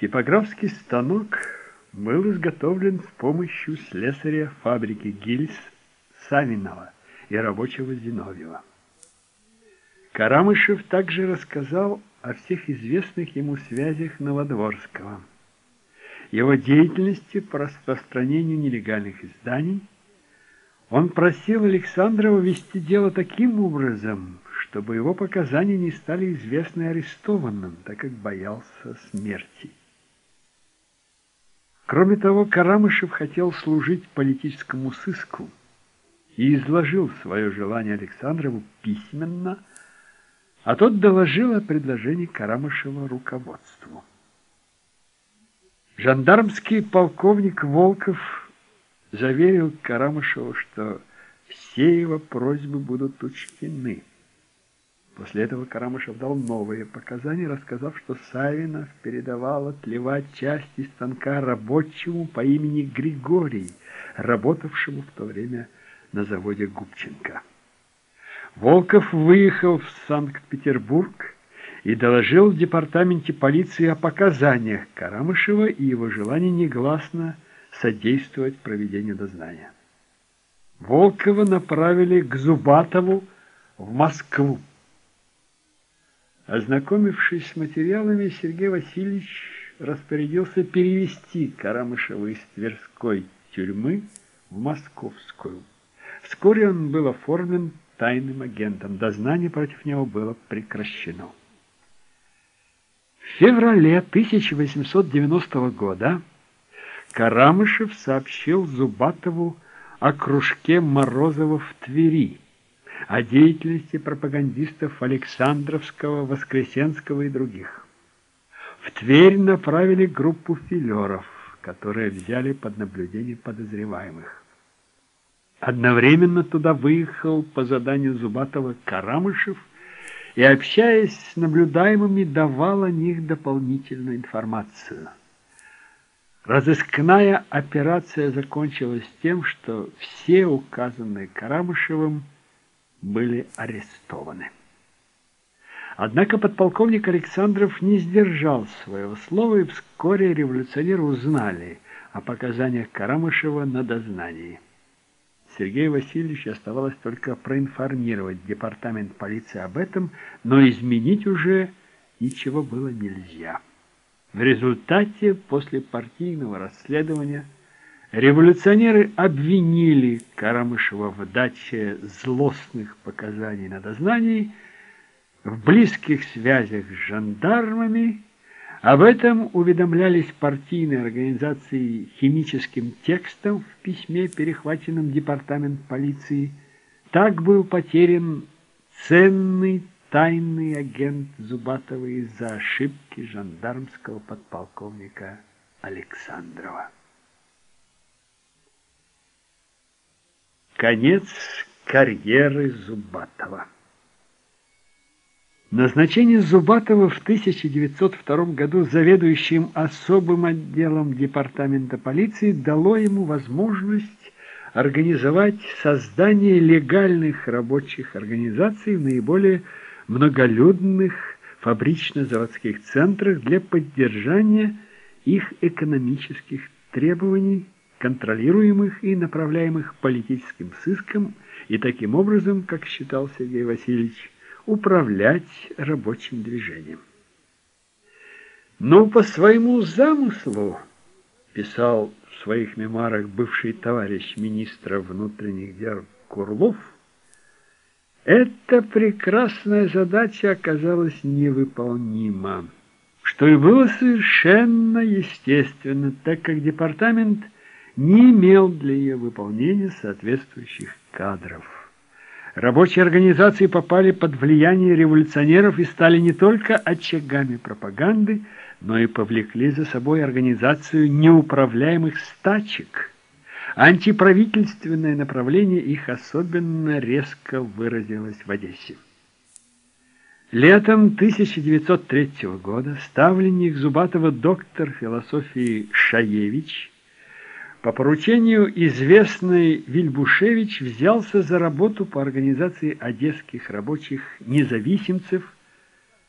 Типографский станок был изготовлен с помощью слесаря фабрики гильз Савинова и рабочего Зиновьева. Карамышев также рассказал о всех известных ему связях Новодворского, его деятельности по распространению нелегальных изданий. Он просил Александрова вести дело таким образом, чтобы его показания не стали известны арестованным, так как боялся смерти. Кроме того, Карамышев хотел служить политическому сыску и изложил свое желание Александрову письменно, а тот доложил о предложении Карамышева руководству. Жандармский полковник Волков заверил Карамышева, что все его просьбы будут учтены. После этого Карамышев дал новые показания, рассказав, что Савинов передавал отливать части станка рабочему по имени Григорий, работавшему в то время на заводе Губченко. Волков выехал в Санкт-Петербург и доложил в департаменте полиции о показаниях Карамышева и его желании негласно содействовать проведению дознания. Волкова направили к Зубатову в Москву. Ознакомившись с материалами, Сергей Васильевич распорядился перевести Карамышева из Тверской тюрьмы в Московскую. Вскоре он был оформлен тайным агентом. Дознание против него было прекращено. В феврале 1890 года Карамышев сообщил Зубатову о кружке Морозова в Твери, о деятельности пропагандистов Александровского, Воскресенского и других. В Тверь направили группу филеров, которые взяли под наблюдение подозреваемых. Одновременно туда выехал по заданию Зубатова Карамышев и, общаясь с наблюдаемыми, давал о них дополнительную информацию. Разыскная операция закончилась тем, что все указанные Карамышевым были арестованы. Однако подполковник Александров не сдержал своего слова, и вскоре революционеры узнали о показаниях Карамышева на дознании. Сергею Васильевичу оставалось только проинформировать департамент полиции об этом, но изменить уже ничего было нельзя. В результате, после партийного расследования, Революционеры обвинили Карамышева в даче злостных показаний на дознании, в близких связях с жандармами. Об этом уведомлялись партийные организации химическим текстом в письме, перехваченном департамент полиции. Так был потерян ценный тайный агент Зубатова из-за ошибки жандармского подполковника Александрова. Конец карьеры Зубатова. Назначение Зубатова в 1902 году заведующим особым отделом департамента полиции дало ему возможность организовать создание легальных рабочих организаций в наиболее многолюдных фабрично-заводских центрах для поддержания их экономических требований контролируемых и направляемых политическим сыском, и таким образом, как считал Сергей Васильевич, управлять рабочим движением. Но по своему замыслу, писал в своих мемуарах бывший товарищ министра внутренних дел Курлов, эта прекрасная задача оказалась невыполнима, что и было совершенно естественно, так как департамент – не имел для ее выполнения соответствующих кадров. Рабочие организации попали под влияние революционеров и стали не только очагами пропаганды, но и повлекли за собой организацию неуправляемых стачек. Антиправительственное направление их особенно резко выразилось в Одессе. Летом 1903 года ставленник Зубатова доктор философии Шаевич по поручению известный Вильбушевич взялся за работу по организации одесских рабочих независимцев